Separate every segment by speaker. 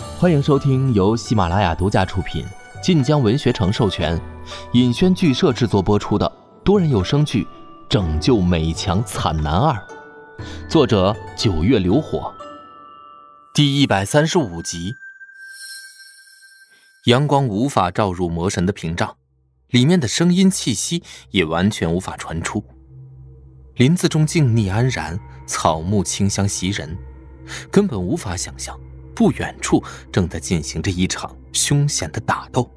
Speaker 1: 欢迎收听由喜马拉雅独家出品、晋江文学城授权、尹轩剧社制作播出的多人有声剧《拯救美强惨男二》，作者九月流火，第一百三十五集。阳光无法照入魔神的屏障，里面的声音气息也完全无法传出。林子中静谧安然，草木清香袭人，根本无法想象。不远处正在进行着一场凶险的打斗。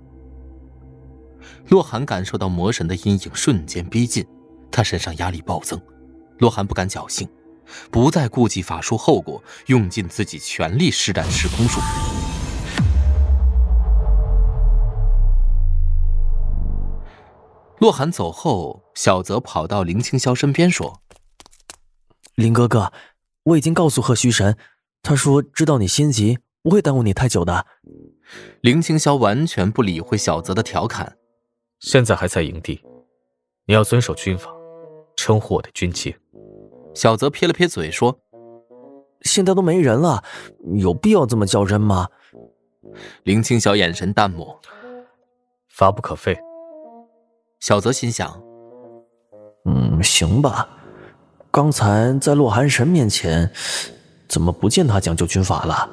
Speaker 1: 洛寒感受到魔神的阴影瞬间逼近，他身上压力暴增。洛寒不敢侥幸，不再顾及法术后果，用尽自己全力施展时空术。洛寒走后，小泽跑到林清霄身边说：“
Speaker 2: 林哥哥，我已经告诉贺虚神。”他说：“知道你心急，不会耽误你太久的。”
Speaker 1: 林青霄完全不理会小泽的调侃。
Speaker 3: 现在还在营地，你要遵守军法，称呼我的军阶。
Speaker 1: 小泽撇了撇嘴说：“
Speaker 2: 现在都没人了，有必要这么较真吗？”
Speaker 1: 林青霄眼神淡漠：“
Speaker 3: 法不可废。”
Speaker 1: 小泽心想：“
Speaker 2: 嗯，行吧。刚才在洛寒神面前。”怎么不见他讲究军法了？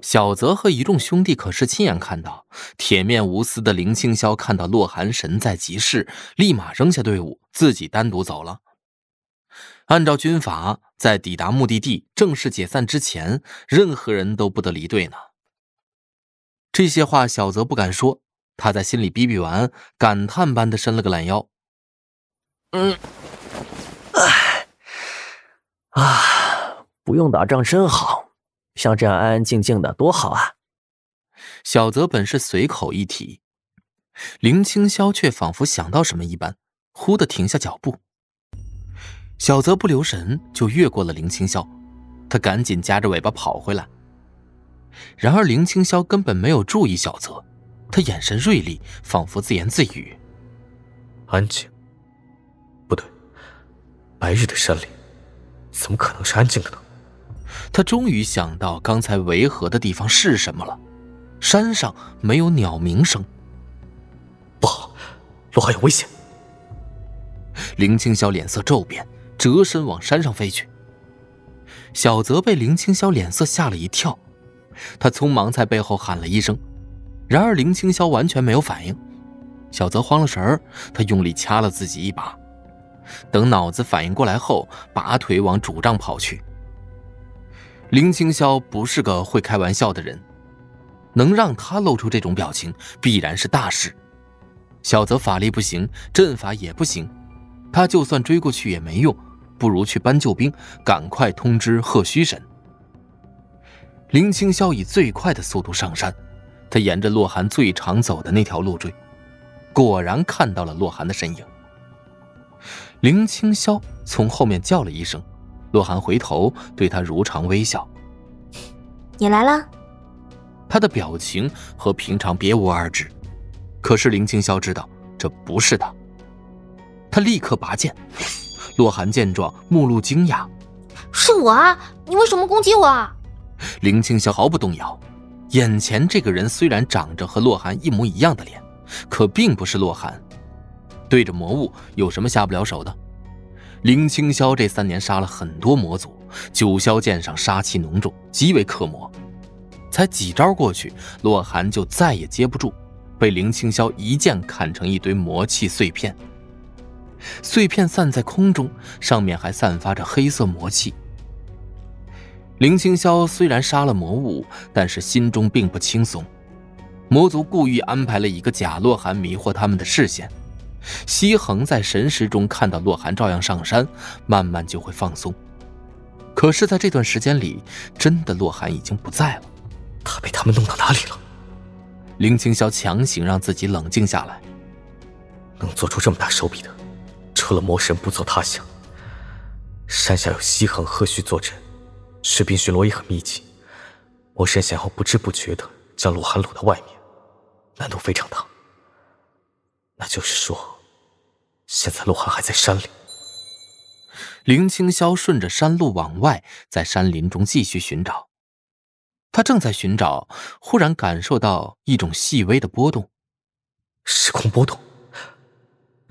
Speaker 1: 小泽和一众兄弟可是亲眼看到，铁面无私的林青霄看到洛寒神在集市，立马扔下队伍，自己单独走了。按照军法，在抵达目的地正式解散之前，任何人都不得离队呢。这些话小泽不敢说，他在心里逼逼完，感叹般的伸了个懒腰。
Speaker 2: 嗯，唉，啊。不用打仗真好，像这样安安静静的多好啊！
Speaker 1: 小泽本是随口一提，林青霄却仿佛想到什么一般，忽的停下脚步。小泽不留神就越过了林青霄，他赶紧夹着尾巴跑回来。然而林青霄根本没有注意小泽，他眼神锐利，仿佛自言自语：“
Speaker 3: 安静？不对，白日的山林怎么可能是安静的呢？”
Speaker 1: 他终于想到刚才违和的地方是什么了，山上没有鸟鸣声。
Speaker 3: 不好，罗汉有危险！
Speaker 1: 林青霄脸色骤变，折身往山上飞去。小泽被林青霄脸色吓了一跳，他匆忙在背后喊了一声，然而林青霄完全没有反应。小泽慌了神儿，他用力掐了自己一把，等脑子反应过来后，拔腿往主帐跑去。林青霄不是个会开玩笑的人，能让他露出这种表情，必然是大事。小泽法力不行，阵法也不行，他就算追过去也没用，不如去搬救兵，赶快通知贺虚神。林青霄以最快的速度上山，他沿着洛寒最常走的那条路追，果然看到了洛寒的身影。林青霄从后面叫了一声。洛寒回头对他如常微笑：“
Speaker 4: 你来了。”
Speaker 1: 他的表情和平常别无二致，可是林青霄知道这不是他。他立刻拔剑。洛寒见状，目露惊讶：“
Speaker 4: 是我啊！你为什么攻击我啊？”
Speaker 1: 林青霄毫不动摇。眼前这个人虽然长着和洛寒一模一样的脸，可并不是洛寒。对着魔物，有什么下不了手的？林青霄这三年杀了很多魔族，九霄剑上杀气浓重，极为克魔。才几招过去，洛寒就再也接不住，被林青霄一剑砍成一堆魔气碎片。碎片散在空中，上面还散发着黑色魔气。林青霄虽然杀了魔物，但是心中并不轻松。魔族故意安排了一个假洛寒迷惑他们的视线。西恒在神识中看到洛寒照样上山，慢慢就会放松。可是，在这段时间里，真的洛寒已经不在了。
Speaker 3: 他被他们弄到哪里了？
Speaker 1: 林青霄强行让自己冷静下来。
Speaker 3: 能做出这么大手笔的，除了魔神不走他想。山下有西恒、贺旭坐镇，士兵巡逻也很密集。魔神想要不知不觉的将洛寒掳到外面，难度非常大。那就是说。现在洛寒还在山里。
Speaker 1: 林青霄顺着山路往外，在山林中继续寻找。他正在寻找，忽然感受到一种细微的波动，
Speaker 3: 时空波动，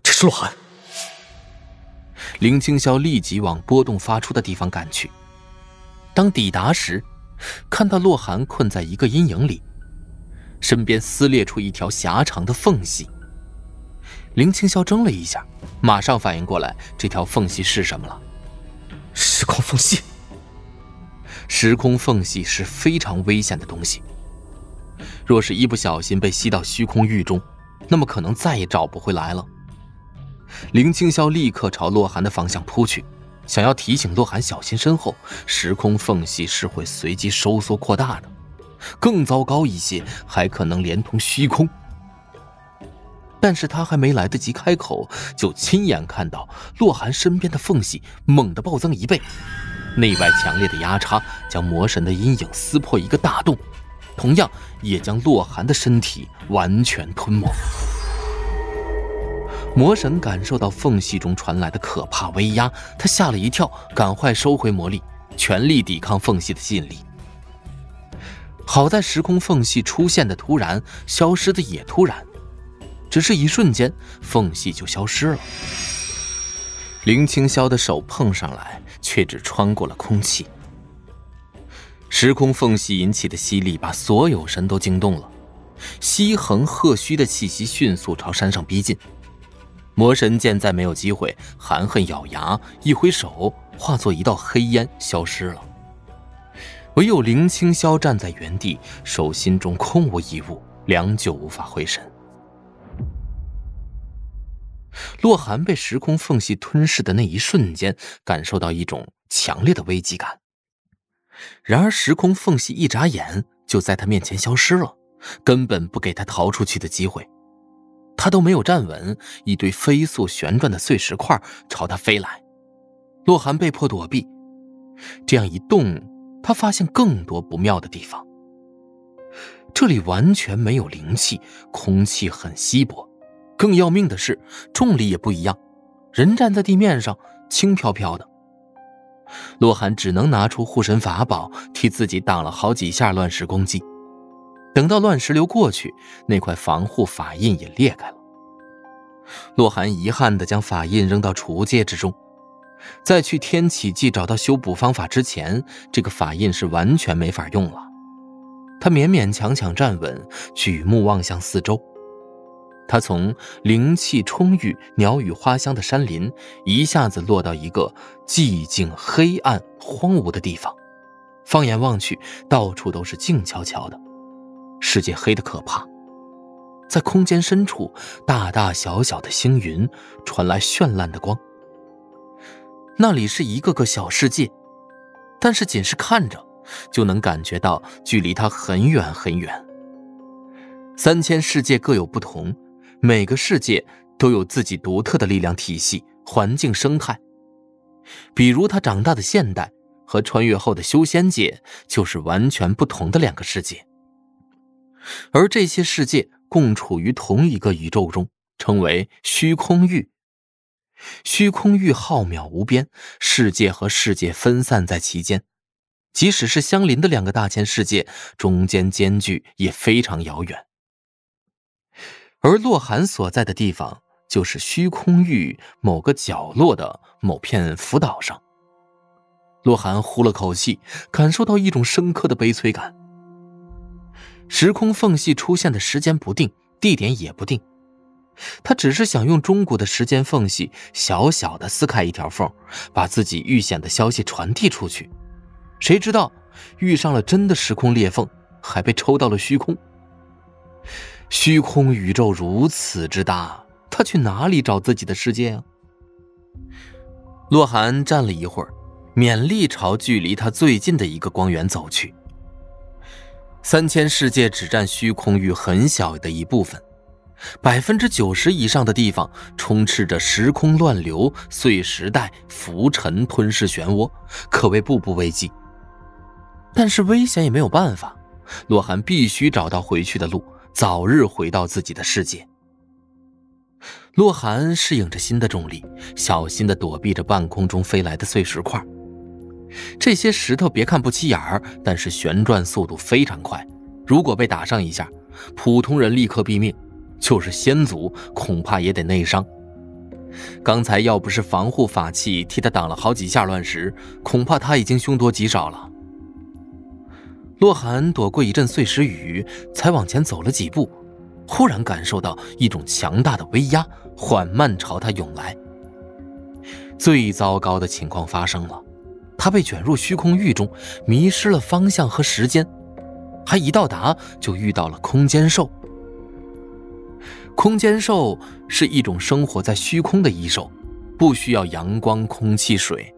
Speaker 3: 这是洛寒。
Speaker 1: 林青霄立即往波动发出的地方赶去。当抵达时，看到洛寒困在一个阴影里，身边撕裂出一条狭长的缝隙。林青霄怔了一下，马上反应过来这条缝隙是什么了。
Speaker 3: 时空缝隙。
Speaker 1: 时空缝隙是非常危险的东西，若是一不小心被吸到虚空域中，那么可能再也找不回来了。林青霄立刻朝洛寒的方向扑去，想要提醒洛寒小心身后，时空缝隙是会随机收缩扩大的，更糟糕一些，还可能连同虚空。但是他还没来得及开口，就亲眼看到洛寒身边的缝隙猛地暴增一倍。内外强烈的压差将魔神的阴影撕破一个大洞，同样也将洛寒的身体完全吞没。魔神感受到缝隙中传来的可怕威压，他吓了一跳，赶快收回魔力，全力抵抗缝隙的吸引力。好在时空缝隙出现的突然，消失的也突然，只是一瞬间，缝隙就消失了。林青霄的手碰上来。却只穿过了空气，时空缝隙引起的吸力把所有神都惊动了。西横鹤须的气息迅速朝山上逼近，魔神见再没有机会，含恨咬牙，一挥手，化作一道黑烟消失了。唯有林青霄站在原地，手心中空无一物，良久无法回神。洛寒被时空缝隙吞噬的那一瞬间，感受到一种强烈的危机感。然而，时空缝隙一眨眼就在他面前消失了，根本不给他逃出去的机会。他都没有站稳，一堆飞速旋转的碎石块朝他飞来。洛寒被迫躲避。这样一动，他发现更多不妙的地方。这里完全没有灵气，空气很稀薄。更要命的是，重力也不一样，人站在地面上轻飘飘的。洛寒只能拿出护身法宝，替自己挡了好几下乱石攻击。等到乱石流过去，那块防护法印也裂开了。洛寒遗憾地将法印扔到储物戒之中，在去天启记找到修补方法之前，这个法印是完全没法用了。他勉勉强强站稳，举目望向四周。他从灵气充裕、鸟语花香的山林，一下子落到一个寂静、黑暗、荒芜的地方。放眼望去，到处都是静悄悄的，世界黑得可怕。在空间深处，大大小小的星云传来绚烂的光。那里是一个个小世界，但是仅是看着，就能感觉到距离它很远很远。三千世界各有不同。每个世界都有自己独特的力量体系、环境生态，比如他长大的现代和穿越后的修仙界就是完全不同的两个世界。而这些世界共处于同一个宇宙中，称为虚空域。虚空域浩渺无边，世界和世界分散在其间，即使是相邻的两个大千世界，中间间距也非常遥远。而洛寒所在的地方，就是虚空域某个角落的某片浮岛上。洛寒呼了口气，感受到一种深刻的悲催感。时空缝隙出现的时间不定，地点也不定。他只是想用中古的时间缝隙，小小的撕开一条缝，把自己遇险的消息传递出去。谁知道遇上了真的时空裂缝，还被抽到了虚空。虚空宇宙如此之大，他去哪里找自己的世界啊？洛寒站了一会儿，勉力朝距离他最近的一个光源走去。三千世界只占虚空域很小的一部分，百分之九十以上的地方充斥着时空乱流、碎石带、浮尘吞噬漩涡，可谓步步危机。但是危险也没有办法，洛寒必须找到回去的路。早日回到自己的世界。洛寒适应着新的重力，小心地躲避着半空中飞来的碎石块。这些石头别看不起眼儿，但是旋转速度非常快。如果被打上一下，普通人立刻毙命，就是先祖恐怕也得内伤。刚才要不是防护法器替他挡了好几下乱石，恐怕他已经凶多吉少了。洛寒躲过一阵碎石雨，才往前走了几步，忽然感受到一种强大的威压缓慢朝他涌来。最糟糕的情况发生了，他被卷入虚空域中，迷失了方向和时间，还一到达就遇到了空间兽。空间兽是一种生活在虚空的异兽，不需要阳光、空气、水，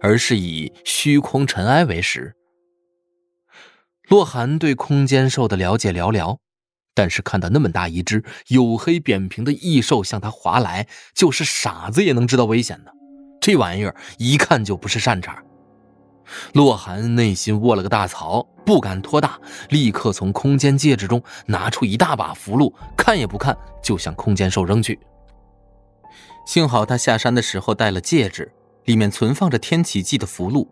Speaker 1: 而是以虚空尘埃为食。洛寒对空间兽的了解寥寥，但是看到那么大一只黝黑扁平的异兽向他划来，就是傻子也能知道危险的。这玩意儿一看就不是善茬。洛寒内心握了个大槽，不敢托大，立刻从空间戒指中拿出一大把符箓，看也不看就向空间兽扔去。幸好他下山的时候带了戒指，里面存放着天启记的符箓，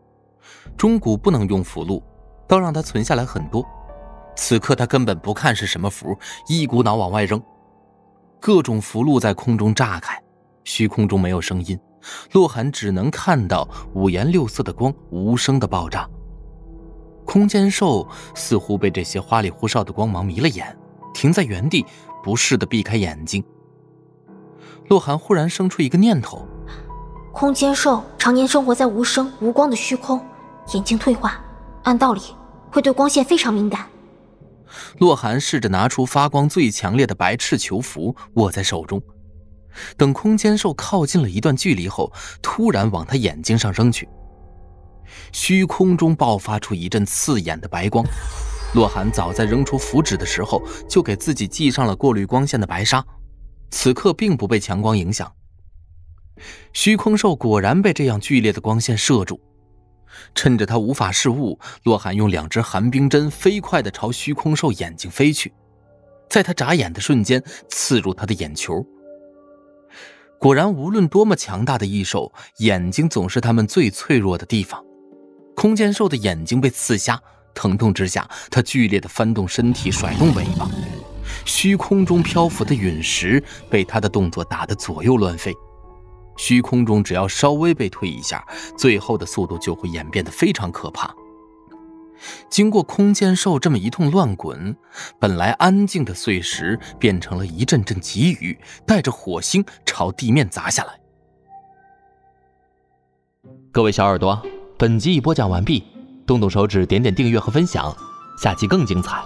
Speaker 1: 中古不能用符箓，倒让他存下来很多。此刻他根本不看是什么符，一股脑往外扔，各种符箓在空中炸开，虚空中没有声音。洛寒只能看到五颜六色的光无声的爆炸。空间兽似乎被这些花里胡哨的光芒迷了眼，停在原地，不适的避开眼睛。洛寒忽然生出一个念头：
Speaker 4: 空间兽常年生活在无声无光的虚空，眼睛退化，按道理会对光线非常敏感。
Speaker 1: 洛寒试着拿出发光最强烈的白赤球符，握在手中。等空间兽靠近了一段距离后，突然往他眼睛上扔去。虚空中爆发出一阵刺眼的白光。洛寒早在扔出符纸的时候，就给自己系上了过滤光线的白纱，此刻并不被强光影响。虚空兽果然被这样剧烈的光线射住，趁着他无法视物，洛寒用两只寒冰针飞快地朝虚空兽眼睛飞去，在他眨眼的瞬间，刺入他的眼球。果然，无论多么强大的异兽，眼睛总是他们最脆弱的地方。空间兽的眼睛被刺瞎，疼痛之下，它剧烈的翻动身体，甩动尾巴。虚空中漂浮的陨石被它的动作打得左右乱飞。虚空中只要稍微被推一下，最后的速度就会演变得非常可怕。经过空间兽这么一通乱滚，本来安静的碎石变成了一阵阵急雨，带着火星朝地面砸下来。各位小耳朵，本集已播讲完毕，动动手指点点订阅和分享，下集更精彩。